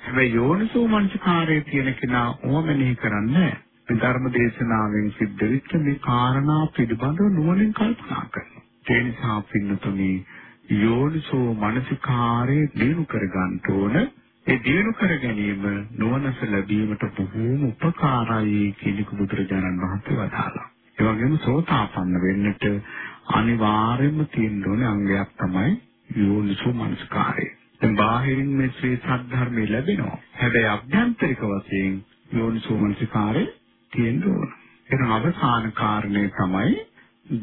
හැබැයි යෝනිසෝ මනසිකාරයේ තියෙන කෙනා ඕව මෙනෙහි කරන්නේ මේ ධර්ම දේශනාවෙන් සිද්ධ වෙච්ච මේ කාරණා පිළිබඳව නුවණින් කල්පනා කරනවා. ඒ නිසා පින්නතුනි යෝනිසෝ මනසිකාරයේ දිනු කර ගන්න ඕන ඒ දිනු කර ගැනීම නුවණස ලැබීමට බොහෝම උපකාරයි කියන එක බුදුරජාණන් වහන්සේ වදාළා. ඒ වගේම සෝතාපන්න වෙන්නට අනිවාර්යයෙන්ම තියෙන ඕනේ අංගයක් තමයි යෝනිසෝ මනස්කාරය. දැන් බාහිරින් මේ ශ්‍රී සද්ධර්මය ලැබෙනවා. හැබැයි අභ්‍යන්තරික වශයෙන් යෝනිසෝ මනස්කාරය තියෙන්න ඕන. එහෙනම් අවසාන කාරණය තමයි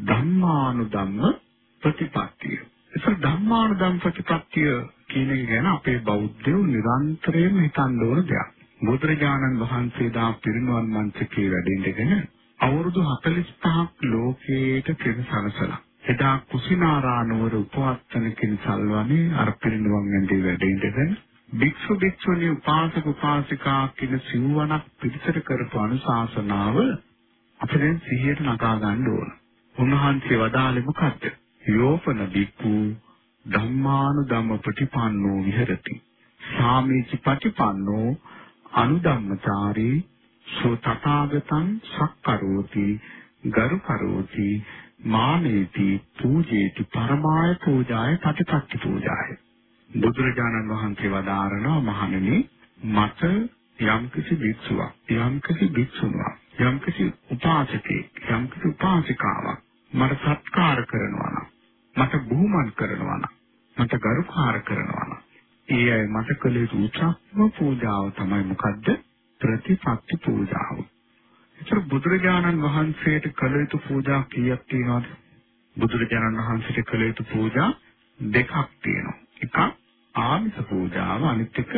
ධම්මානුධම්ම ප්‍රතිපත්තිය. ඒක ධම්මානුධම්ම ප්‍රතිපත්තිය කියන එක ගැන අපේ බෞද්ධයෝ නිරන්තරයෙන්ම හිතන්න ඕන දෙයක්. බුදුරජාණන් වහන්සේ දා පිරිනුවන් මන්ත්‍රකේ වැඩ ඉඳගෙන අවුරුදු 45ක් ලෝකයට පිරිසනසලා. එදා කුසිනාරානුවර උපවත්තන කින්සල්වනේ අර පිරිනුවන් ඇඳේ වැඩ ඉඳගෙන භික්ෂු භික්ෂුණී උපාසක උපාසිකා කියන සිව්වණක් පිළිසර කරපු අනුශාසනාව අපෙන් සිහියට නගා ගන්න ඕන. උන්වහන්සේ වදාළේ මොකද්ද? යෝපන බික්කු ධම්මානුධම්ම ප්‍රතිපන්නෝ විහෙරති. සාමීචි ප්‍රතිපන්නෝ අනුධම්මචාරී සෝ තථාගතං සක්කරෝති ගරු කරෝති මානේති පූජේති පරමාය පූජාය පටිපත්ති පූජාය බුදුරජාණන් වහන්සේ වදාරනවා මහණෙනි මට යම්කිසි භික්ෂුවක් යම්කිසි භික්ෂුණියක් යම්කිසි උපාසකෙක් යම්කිසි උපාසිකාවක් මට සත්කාර කරනවා නම් මට බුහුමන් කරනවා නම් මට ගරුකාර කරනවා නම් ඒ අය මට කළ යුතු උත්සාහම පූජාව තමයි මොකද්ද ප්‍රතිපත්ති පූජාව. ඒතර බුදුරජාණන් වහන්සේට කළ යුතු පූජා කීයක් තියෙනවද? බුදුරජාණන් වහන්සේට කළ යුතු පූජා දෙකක් තියෙනවා. එකක් ආමිස පූජාව අනිත් එක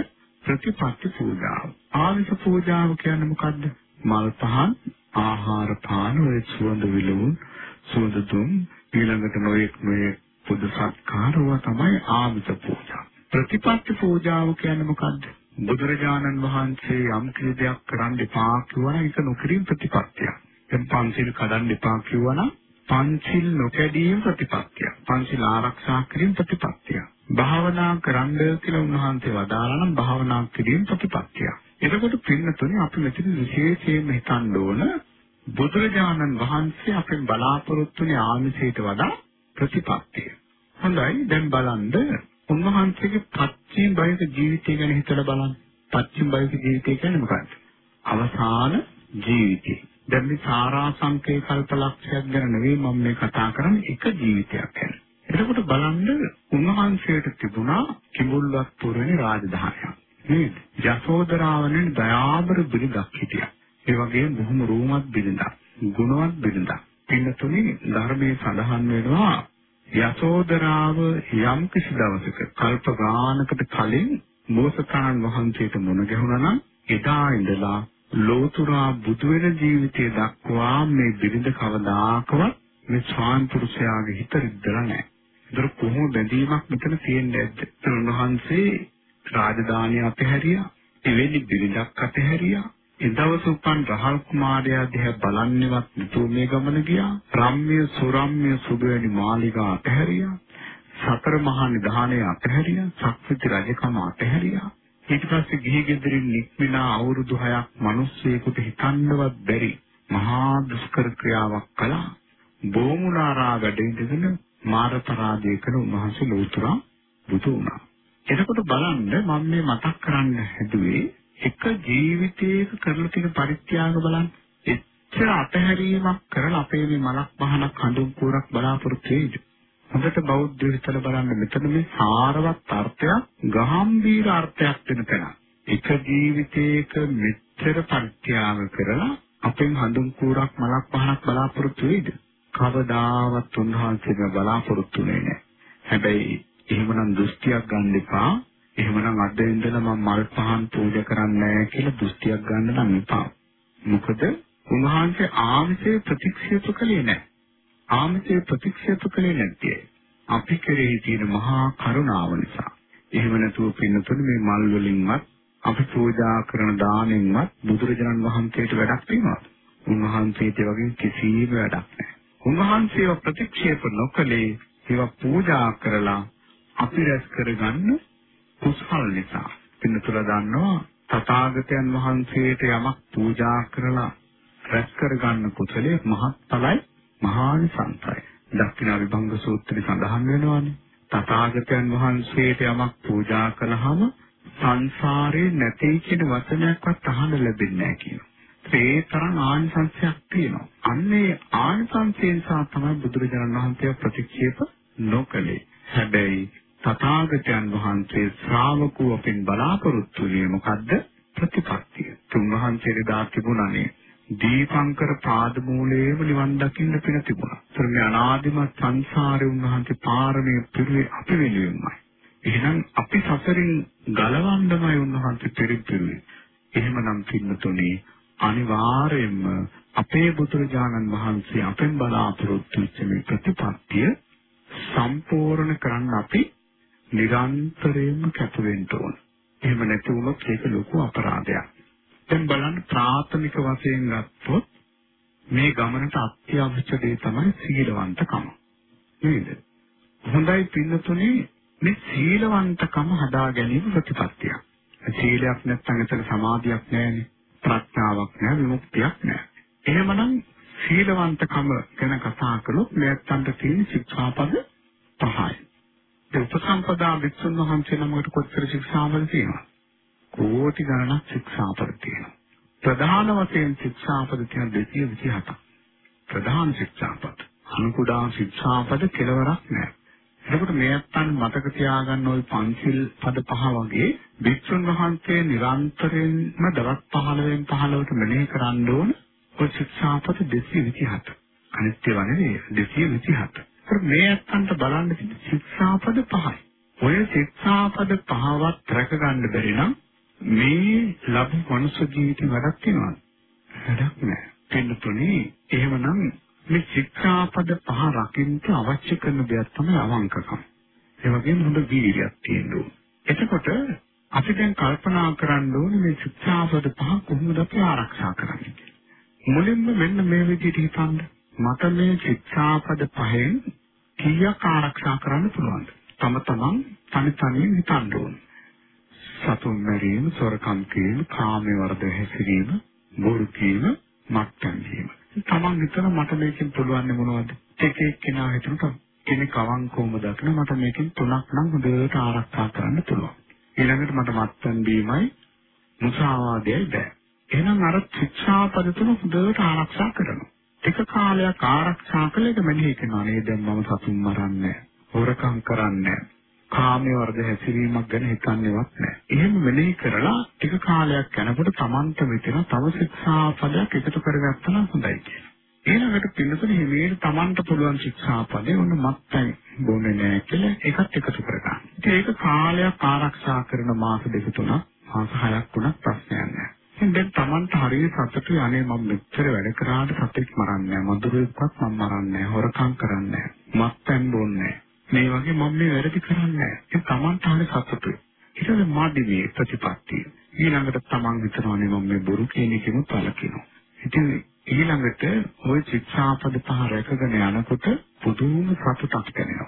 ප්‍රතිපත්ති පූජාව. ආමිස පූජාව කියන්නේ මොකද්ද? මල් පහන්, ආහාර පාන, ඔය සුවඳ විලවුන්, සුවඳ දුම් ඊළඟට නොයෙක් නොයෙක් පුදු සත්කාරව තමයි ආමිත පූජා. ප්‍රතිපත්ති පූජාව කියන්නේ මොකද්ද? බුදුරජාණන් වහන්සේ යම් දෙයක් කරන්න එපා කිව්වනම් ඒක නොකිරීම ප්‍රතිපත්තියක්. දැන් පංචිල් කඩන්න එපා කිව්වනම් පංචිල් නොකැඩීම ප්‍රතිපත්තියක්. පංචිල් ආරක්ෂා කිරීම ප්‍රතිපත්තියක්. භාවනා කරන්න කියලා උන්වහන්සේ වදාළා නම් භාවනා කිරීම ප්‍රතිපත්තියක්. එතකොට පින්නතුනේ අපි මෙතන විශේෂයෙන්ම හිතන්න ඕන බුදුරජාණන් වහන්සේ අපෙන් බලාපොරොත්තු වෙන ආමිෂයට වඩා ප්‍රතිපත්තිය. හොඳයි දැන් බලන්න උන්වහන්සේගේ පච්චිම බයික ජීවිතය ගැන හිතලා බලන්න. පච්චිම බයික ජීවිතය කියන්නේ මොකක්ද? අවසාන ජීවිතය. දැන් මේ සාරාංශකේ කල්පලක්ෂයක් ගැන නෙවෙයි මම මේ කතා කරන්නේ එක ජීවිතයක් ගැන. එතකොට බලන්න උන්වහන්සේට තිබුණා කිඹුල්වත් පුරේ රාජධානියක්. නේද? යසෝදරාවනේ දයාබර බිරිඳක් හිටියා. ඒ වගේම බොහොම රූමත් බිරිඳක්, ගුණවත් බිරිඳක්. පින්නතුනේ ධර්මයේ සඳහන් වෙනවා යසෝදරාව යම් කිසි දවසක කල්ප ගානකට කලින් මෝසතාන් වහන්සේට මුණ ගැහුණා නම් එදා ඉඳලා ලෝතුරා බුදු වෙන ජීවිතය දක්වා මේ බිරිඳ කවදාකවත් මේ ස්වාන් පුරුෂයාගේ හිත රිද්දලා නැහැ. ඒතර කොහොම බැඳීමක් මෙතන තියෙන්නේ නැද්ද? උන්වහන්සේ රාජධානිය අතහැරියා, එවැනි බිරිඳක් අතහැරියා, එදවස උපන් රහල් කුමාරයා දිහා බලන්නේවත් නැතුව මේ ගමන ගියා. රම්ම්‍ය සුරම්‍ය සුබවැනි මාලිගා අතහැරියා. සතර මහා නිධානය අතහැරියා. ශක්තිති රජකම අතහැරියා. ඊට පස්සේ ගිහි ගෙදරින් නික්මිනා අවුරුදු 6ක් මිනිස්සෙකුට හිතන්නවත් බැරි මහා දුෂ්කර ක්‍රියාවක් කළා. බෝමුණාරා වැඩ ඉඳගෙන මාරපරාජය කරන උන්වහන්සේ ලෝතුරා බුදු වුණා. එතකොට බලන්න මම මේ මතක් කරන්න හැදුවේ එක ජීවිතයක කරලා තියෙන පරිත්‍යාග බලන්න. එච්චර අතහැරීමක් කරලා අපේ මේ මලක් පහනක් හඳුන් පුරක් බලාපොරොත්තු වෙයිද? හොඳට බෞද්ධ විතර බලන්න මෙතන මේ සාරවත් අර්ථයක්, ගාම්භීර අර්ථයක් දෙන තැන. එක ජීවිතයක මෙච්චර පරිත්‍යාග කරලා අපෙන් හඳුන් පුරක් මලක් පහනක් බලාපොරොත්තු වෙයිද? කවදාවත් උන්වහන්සේම බලාපොරොත්තු වෙන්නේ නැහැ. හැබැයි එහෙමනම් දෘෂ්ටියක් ගන්න එපා. එහෙමනම් අද ඉඳලා මම මල් පහන් පූජා කරන්නේ නැහැ කියලා දෘෂ්ටියක් ගන්න නම් එපා. මොකද උන්වහන්සේ ආමිෂේ ප්‍රතික්ෂේප කළේ නැහැ. ආමිෂේ ප්‍රතික්ෂේප කළේ නැත්තේ අපි කෙරෙහි තියෙන මහා කරුණාව නිසා. එහෙම නැතුව පින්නතුනේ මේ මල් වලින්වත් අපි පූජා කරන දානෙන්වත් බුදුරජාණන් වහන්සේට වැඩක් තියෙනවද? උන්වහන්සේට වගේ කිසිම වැඩක් නැහැ. උන්වහන්සේව ප්‍රතික්ෂේප නොකලේ ඒවා පූජා කරලා අපි රැස් කරගන්න කුසල් නිසා පින්නතුල දන්නවා තථාගතයන් වහන්සේට යමක් පූජා කරලා රැස් කරගන්න කුසලයේ මහත්ඵලයි මහානිසංසයි. දක්ෂිනා විභංග සූත්‍රය සඳහන් වෙනවානේ. තථාගතයන් වහන්සේට යමක් පූජා කළාම සංසාරේ නැtei කියන වචනයක්වත් අහන්න ලැබෙන්නේ නැහැ කියනවා. ඒ තරම් ආනිසංසයක් තියෙනවා. අන්නේ ආනිසංසයෙන් සා තමයි බුදුරජාණන් වහන්සේ ප්‍රතික්ෂේප නොකළේ. හැබැයි තථාගතයන් වහන්සේ ශ්‍රාවකව අපෙන් බලාපොරොත්තු වෙන්නේ මොකද්ද? ප්‍රතිපත්තිය. තුන්වහන්සේට දා තිබුණානේ. දීපංකර පාදමූලයේම නිවන් දකින්න පින තිබුණා. ඒතර මේ අනාදිමත් සංසාරේ උන්වහන්සේ පාරමී පිරුවේ අපි වෙනුවෙන්මයි. එහෙනම් අපි සසරින් ගලවන්නමයි උන්වහන්සේ පෙරපිරුවේ. එහෙමනම් පින්නතුනේ අනිවාර්යයෙන්ම අපේ බුදුරජාණන් වහන්සේ අපෙන් බලාපොරොත්තු වෙච්ච මේ ප්‍රතිපත්තිය සම්පූර්ණ කරන්න අපි නිරන්තරයෙන්ම කැප වෙන්න ඕන. එහෙම නැති වුණොත් ඒක ලොකු අපරාධයක්. දැන් බලන්න ප්‍රාථමික වශයෙන් ගත්තොත් මේ ගමනට අත්‍යවශ්‍ය දේ තමයි සීලවන්තකම. නේද? හොඳයි පින්නතුනේ මේ සීලවන්තකම හදා ගැනීම ප්‍රතිපත්තියක්. සීලයක් නැත්නම් එතන සමාධියක් නැහැනේ. ප්‍රඥාවක් නැහැ, විමුක්තියක් නැහැ. එහෙමනම් සීලවන්තකම ගැන කතා කළොත් මෙයන්ට තියෙන ශික්ෂාපද පහයි. ඒ උපසම්පදා වික්ෂුන් වහන්සේ නමකට කොච්චර ශික්ෂාපද තියෙනවද? කෝටි ගණනක් ශික්ෂාපද තියෙනවා. ප්‍රධාන වශයෙන් ශික්ෂාපද තියෙන 227ක්. ප්‍රධාන ශික්ෂාපද. අනුකුඩා ශික්ෂාපද කෙලවරක් නැහැ. එතකොට මේ අත්තන් මතක තියාගන්න ওই පංචිල් පද පහ වගේ වික්ෂුන් වහන්සේ නිරන්තරයෙන්ම දවස් 15න් 15ට මෙනෙහි කරන්න ඕන ඔය ශික්ෂාපද 227. අනිත්‍ය වනේ 227. මේ අත්තන්ට බලන්න ශික්ෂාපද පහයි. ඔය ශික්ෂාපද පහවත් රැක ගන්න බැරි නම් මේ ලබු මනුෂ්‍ය ජීවිතේ වැඩක් වෙනවද? වැඩක් නැහැ. පින්නතුනේ එහෙමනම් මේ ශික්ෂාපද පහ රකින්න අවශ්‍ය කරන දෙයක් තමයි අවංකකම. ඒ වගේම හොඳ වීර්යයක් තියෙන්න ඕන. එතකොට අපි දැන් කල්පනා කරන්න ඕනේ මේ ශික්ෂාපද පහ කොහොමද අපි ආරක්ෂා කරන්නේ? මුලින්ම මෙන්න මේ විදිහට හිතන්න. මට මේ ශික්ෂාපද පහෙන් කීයක් ආරක්ෂා කරන්න පුළුවන්ද? තම තමන් තනි තනියෙන් හිතන්න ඕන. සතුන් මරීම, සොරකම් කිරීම, කාමයේ වර්ධ හැසිරීම, බොරු කීම, මත්පැන් වීම. තමන් හිතන මට මේකෙන් පුළුවන් මොනවද? එක එක්කෙනා හිතනකොට කෙනෙක් අවංකවම දකින මට මේකෙන් තුනක් නම් හොඳට ආරක්ෂා කරන්න පුළුවන්. ඊළඟට මට මත්පැන් බීමයි මුසාවාදයයි බෑ. එහෙනම් අර ශික්ෂාපද තුන හොඳට ආරක්ෂා කරනවා. ටික කාලයක් ආරක්ෂා කළේද මෙනෙහි කරනවා නේද දැන් මම සතුන් මරන්නේ හොරකම් කරන්නේ කාමයේ වර්ධ හැසිරීමක් ගැන හිතන්නේවත් නැහැ. එහෙම මෙනෙහි කරලා ටික කාලයක් යනකොට Tamanta මෙතන තව ශික්ෂාපදයක් එකතු කරගත්තා නම් හොඳයි කියලා. ඊළඟට පින්නතුනේ හිමීට Tamanta පුළුවන් ශික්ෂාපදේ ඔන්න මත්තයි බොන්නේ නැහැ කියලා ඒකත් එකතු කරගන්න. ඉතින් ඒක කාලයක් ආරක්ෂා කරන මාස දෙක තුනක් මාස හයක් තුනක් ප්‍රශ්නයක් නැහැ. ඉතින් දැන් Tamanට හරියට සතුටුයි අනේ මම මෙච්චර වැඩ කරාට සතෙක් මරන්නේ නැහැ. මදුරුවෙක්වත් මම මරන්නේ නැහැ. හොරකම් කරන්නේ නැහැ. මත්පැන් බොන්නේ මේ වගේ මම මේ වැරදි කරන්නේ නැහැ. ඉතින් Tamanට හරිය සතුටුයි. ඊට මාදිමේ ප්‍රතිපත්තිය. ඊළඟට Taman හිතනවානේ මම මේ බොරු කියන එකම පළකිනවා. ඉතින් ඊළඟට ওই ශික්ෂාපද පහ රැකගෙන යනකොට පුදුම සතුටක් දැනෙනවා.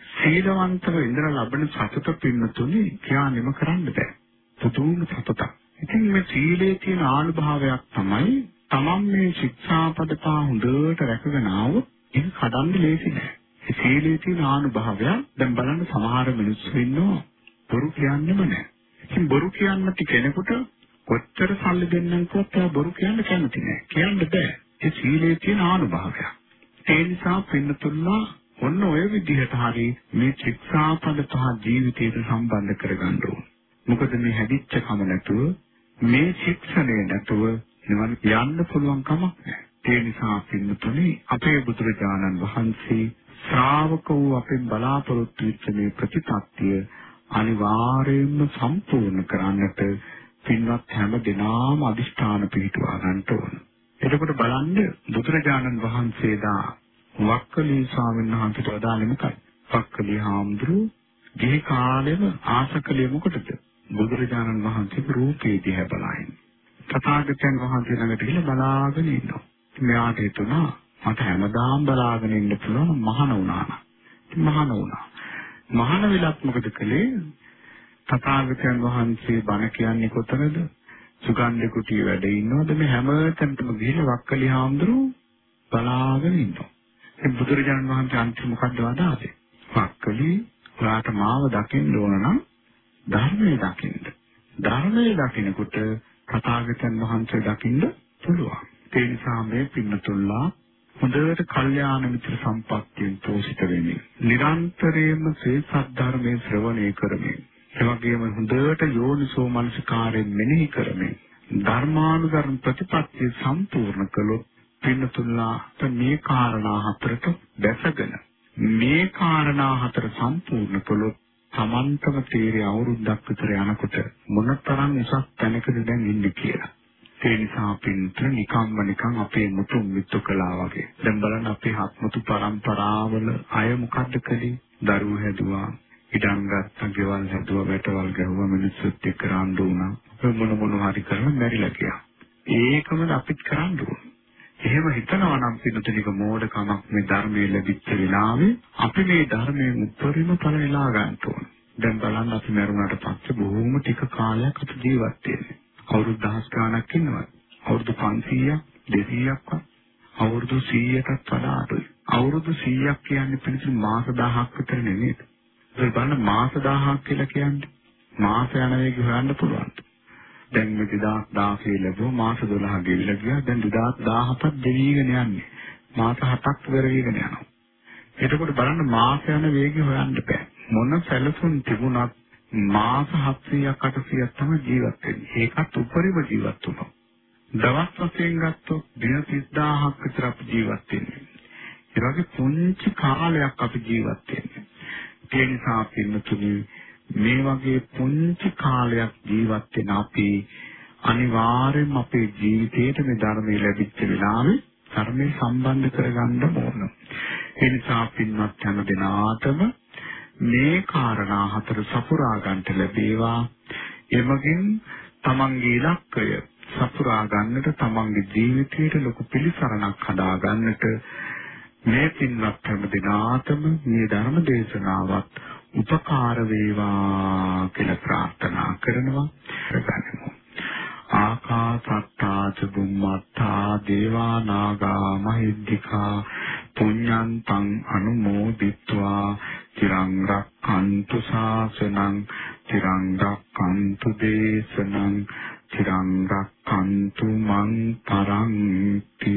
සීලවන්තව ඉඳලා ලබන සතුට පින්නතුනේ කියා නිම කරන්න බෑ. පුදුම සතුටක්. ඉතින් මේ සීලේ තියෙන ආනුභාවයක් තමයි තමන් මේ ශික්ෂාපද පහ හොඳට රැකගෙන ආවොත් ඒක කඩන්න ලේසි නෑ. ඒ සීලේ තියෙන ආනුභාවය දැන් බලන්න සමහර මිනිස්සු ඉන්නවා බොරු කියන්නෙම නෑ. ඉතින් බොරු කියන්න කෙනෙකුට කොච්චර සල්ලි දෙන්නම් කිව්වත් එයා බොරු කියන්න කැමති නෑ. කියන්න බෑ. ඒ සීලේ තියෙන ආනුභාවය. ඒ නිසා පින්නතුල්ලා ඔන්න ඔය විදිහට හරි මේ ශික්ෂාපද පහ ජීවිතයට සම්බන්ධ කරගන්න ඕන. මොකද මේ හැදිච්ච කම නැතුව මේ ශික්ෂණය නැතුව නිවන් යන්න පුළුවන් කමක් නැහැ. ඒ නිසා පින්නතුනේ අපේ බුදුරජාණන් වහන්සේ ශ්‍රාවක වූ අපෙන් බලාපොරොත්තු වෙච්ච මේ ප්‍රතිපත්තිය අනිවාර්යයෙන්ම සම්පූර්ණ කරන්නට පින්වත් හැම දිනාම අදිෂ්ඨාන පිහිටුවා ගන්න ඕන. එතකොට බලන්න බුදුරජාණන් වහන්සේ දා වක්කලී ස්වාමීන් වහන්සේට වදාළේ මොකක්ද? වක්කලී හාමුදුරු ගිහි කාලෙම ආසකලිය මොකටද? බුදුරජාණන් වහන්සේගේ රූපේ දිහා බලයින්. තථාගතයන් වහන්සේ ළඟට ගිහිල්ලා බලාගෙන ඉන්නවා. මෙයාට හිතුණා මට හැමදාම බලාගෙන ඉන්න පුළුවන් මහාන වුණා නම්. මහාන වුණා. මහාන විලක් මොකද කළේ? තථාගතයන් වහන්සේ බණ කියන්නේ කොතනද? සුගන්ධ කුටිය වැඩ ඉන්නවද මේ හැමතැනටම ගිහින් වක්කලි හාමුදුරුවෝ බලාගෙන ඉන්නවා. ඒ බුදුරජාණන් වහන්සේ අන්තිම මොකද්ද වදාළේ? වක්කලි ඔයාට මාව දකින්න ඕන නම් ධර්මයේ දකින්න. ධර්මයේ දකිනකොට තථාගතයන් වහන්සේ දකින්න පුළුවන්. ඒ නිසා මේ පින්නතුල්ලා හොඳට කල්යාණ මිත්‍ර සම්පත්තියෙන් පෝෂිත වෙමින් නිරන්තරයෙන්ම සේ සද්ධර්මයේ ශ්‍රවණය කරමින් එවැගේම හොඳට යෝනිසෝ මනසිකාරයෙන් මෙනෙහි කරමින් ධර්මානුධර්ම ප්‍රතිපත්තිය සම්පූර්ණ කළොත් පින්නතුල්ලාට මේ කාරණා හතරට දැසගෙන මේ කාරණා හතර සම්පූර්ණ කළොත් තමන්ටම තීරේ අවුරුද්දක් විතර යනකොට මොනතරම් උසස් තැනකද දැන් ඉන්නේ කියලා. ඒ නිසා පින්තර නිකම්ම නිකම් අපේ මුතුන් මිත්තු කළා වගේ. දැන් බලන්න අපේ ආත්මතු පරම්පරාවල අය මොකද්ද කළේ? දරුවෝ හැදුවා, ඉඩම් ගත්තා, ගෙවල් හැදුවා, වැටවල් ගැහුවා, මිනිස්සුත් එක්ක රණ්ඩු වුණා. මොන මොන හරි කරලා මැරිලා ගියා. ඒකම අපිත් කරන්න ඕන. එහෙම හිතනවා නම් පිටුතුනික මෝඩකමක් මේ ධර්මයේ ලැබිච්ච වෙලාවේ අපි මේ ධර්මයෙන් උත්තරීම ඵල නෙලා ගන්න ඕන. දැන් බලන්න අපි මරුණාට පස්සේ බොහොම ටික කාලයක් අපි ජීවත් වෙන්නේ. අවුරුදු දහස් ගාණක් ඉන්නවා. අවුරුදු 500ක් 200ක්වත් අවුරුදු 100ටත් වඩා අඩුයි. අවුරුදු 100ක් කියන්නේ පිළිසු මාස 1000ක් විතර නෙමෙයි. ඒ බලන්න මාස 1000ක් කියලා කියන්නේ මාස යන වේගය හොයන්න පුළුවන්. දැන් මේ 2016 ලැබුවා මාස 12 ගෙවිලා ගියා. දැන් 2017ත් දෙවිගෙන යන්නේ. මාස 7ක් වෙරවිගෙන යනවා. එතකොට බලන්න මාස යන වේගය හොයන්න බෑ. මොන සැලසුම් තිබුණත් මාස 700ක් 800ක් තමයි ජීවත් වෙන්නේ. ඒකත් උපරිම ජීවත් වුණා. දවස් වශයෙන් ගත්තොත් දින 30000ක් විතර අපි ජීවත් වෙන්නේ. ඒ වගේ පුංචි කාලයක් අපි ජීවත් වෙන්නේ. ඒ නිසා පින්නතුනි මේ වගේ පුංචි කාලයක් ජීවත් වෙන අපි අනිවාර්යයෙන්ම අපේ ජීවිතේට මේ ධර්මයේ ලැබිච්ච වෙලාවේ ධර්මයේ සම්බන්ධ කරගන්න ඕන. ඒ නිසා පින්වත් හැම දිනාටම මේ කාරණා හතර සපුරා ගන්නට ලැබේවා. එමගින් තමන්ගේ ඉලක්කය සපුරා ගන්නට තමන්ගේ ජීවිතයට ලොකු පිළිසරණක් හදා ගන්නට මේ පින්වත් හැම දිනාටම මේ ධර්ම දේශනාවත් උපකාර වේවා කියලා ප්‍රාර්ථනා කරනවා. කරගනිමු. ආකාසත්තා ච බුම්මත්තා දේවා නාග මහිද්దికා පුඤ්ඤන්තං අනුමෝදිත්වා තිරං රක්ඛන්තු ශාසනං තිරං රක්ඛන්තු දේශනං තිරං රක්ඛන්තු මං පරන්ති